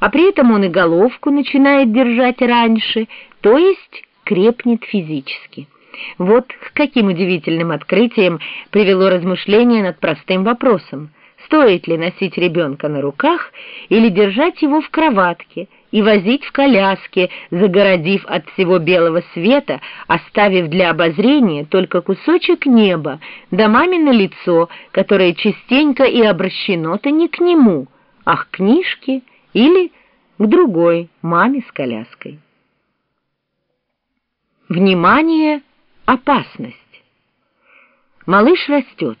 а при этом он и головку начинает держать раньше, то есть крепнет физически. Вот к каким удивительным открытиям привело размышление над простым вопросом, стоит ли носить ребенка на руках или держать его в кроватке и возить в коляске, загородив от всего белого света, оставив для обозрения только кусочек неба, да мамино лицо, которое частенько и обращено-то не к нему, а к книжке или к другой маме с коляской. Внимание! Опасность! Малыш растет.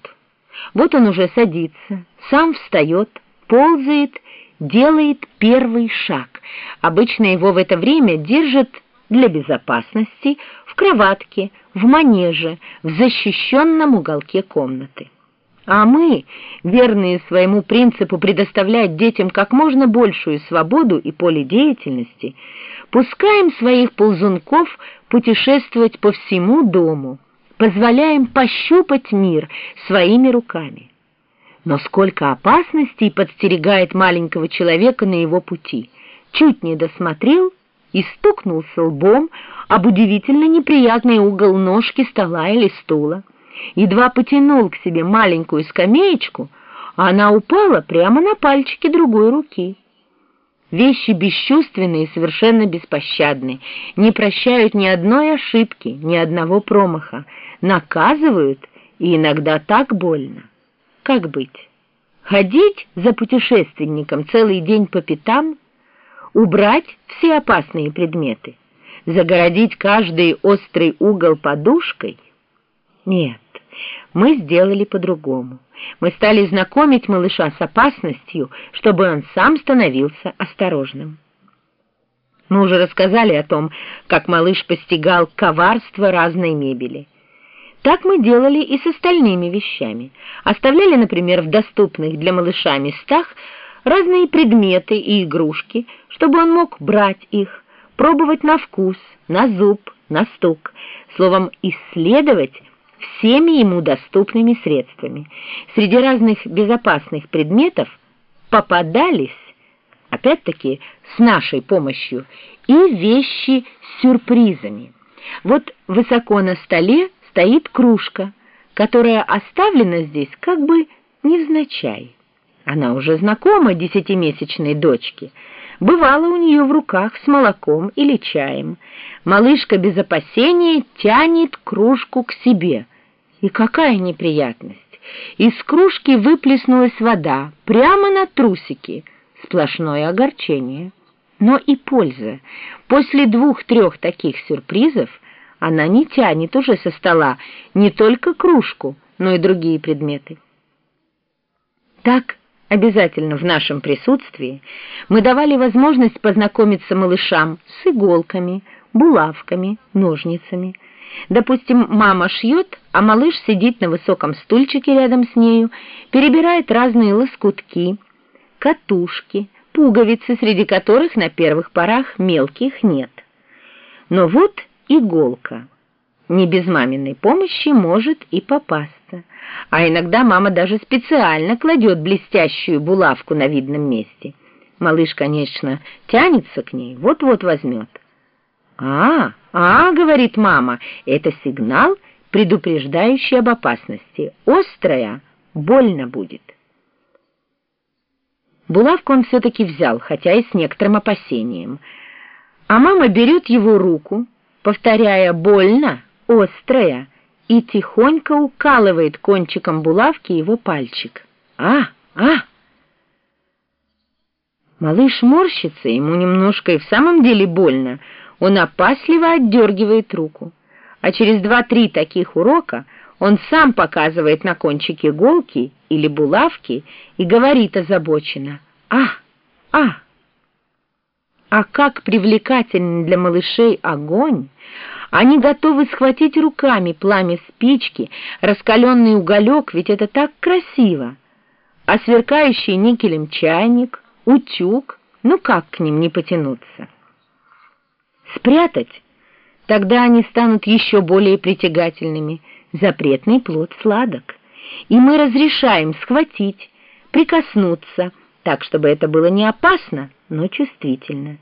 Вот он уже садится, сам встает, ползает, делает первый шаг. Обычно его в это время держат для безопасности в кроватке, в манеже, в защищенном уголке комнаты. А мы, верные своему принципу предоставлять детям как можно большую свободу и поле деятельности, пускаем своих ползунков путешествовать по всему дому, позволяем пощупать мир своими руками. Но сколько опасностей подстерегает маленького человека на его пути. Чуть не досмотрел и стукнулся лбом об удивительно неприятный угол ножки стола или стула едва потянул к себе маленькую скамеечку, а она упала прямо на пальчики другой руки. Вещи бесчувственные и совершенно беспощадны, не прощают ни одной ошибки, ни одного промаха, наказывают и иногда так больно. Как быть? Ходить за путешественником целый день по пятам? Убрать все опасные предметы? Загородить каждый острый угол подушкой? Нет мы сделали по-другому. Мы стали знакомить малыша с опасностью, чтобы он сам становился осторожным. Мы уже рассказали о том, как малыш постигал коварство разной мебели. Так мы делали и с остальными вещами. Оставляли, например, в доступных для малыша местах разные предметы и игрушки, чтобы он мог брать их, пробовать на вкус, на зуб, на стук, словом, исследовать всеми ему доступными средствами. Среди разных безопасных предметов попадались, опять-таки с нашей помощью, и вещи с сюрпризами. Вот высоко на столе стоит кружка, которая оставлена здесь как бы невзначай. Она уже знакома десятимесячной дочке, бывала у нее в руках с молоком или чаем. Малышка без опасения тянет кружку к себе. И какая неприятность! Из кружки выплеснулась вода прямо на трусики. Сплошное огорчение. Но и польза. После двух-трех таких сюрпризов она не тянет уже со стола не только кружку, но и другие предметы. Так обязательно в нашем присутствии, мы давали возможность познакомиться малышам с иголками, булавками, ножницами. Допустим, мама шьет, а малыш сидит на высоком стульчике рядом с нею, перебирает разные лоскутки, катушки, пуговицы, среди которых на первых порах мелких нет. Но вот иголка. Не без маминой помощи может и попасться. А иногда мама даже специально кладет блестящую булавку на видном месте. Малыш, конечно, тянется к ней, вот-вот возьмет. «А, а, — говорит мама, — это сигнал, предупреждающий об опасности. Острая, больно будет». Булавку он все-таки взял, хотя и с некоторым опасением. А мама берет его руку, повторяя «больно», «острая», и тихонько укалывает кончиком булавки его пальчик. «А, а!» Малыш морщится, ему немножко и в самом деле больно. Он опасливо отдергивает руку. А через два-три таких урока он сам показывает на кончике иголки или булавки и говорит озабоченно «А, а!» А как привлекательный для малышей огонь! Они готовы схватить руками пламя спички, раскаленный уголек, ведь это так красиво. А сверкающий никелем чайник, утюг, ну как к ним не потянуться? Спрятать? Тогда они станут еще более притягательными. Запретный плод сладок. И мы разрешаем схватить, прикоснуться, так, чтобы это было не опасно, но чувствительно.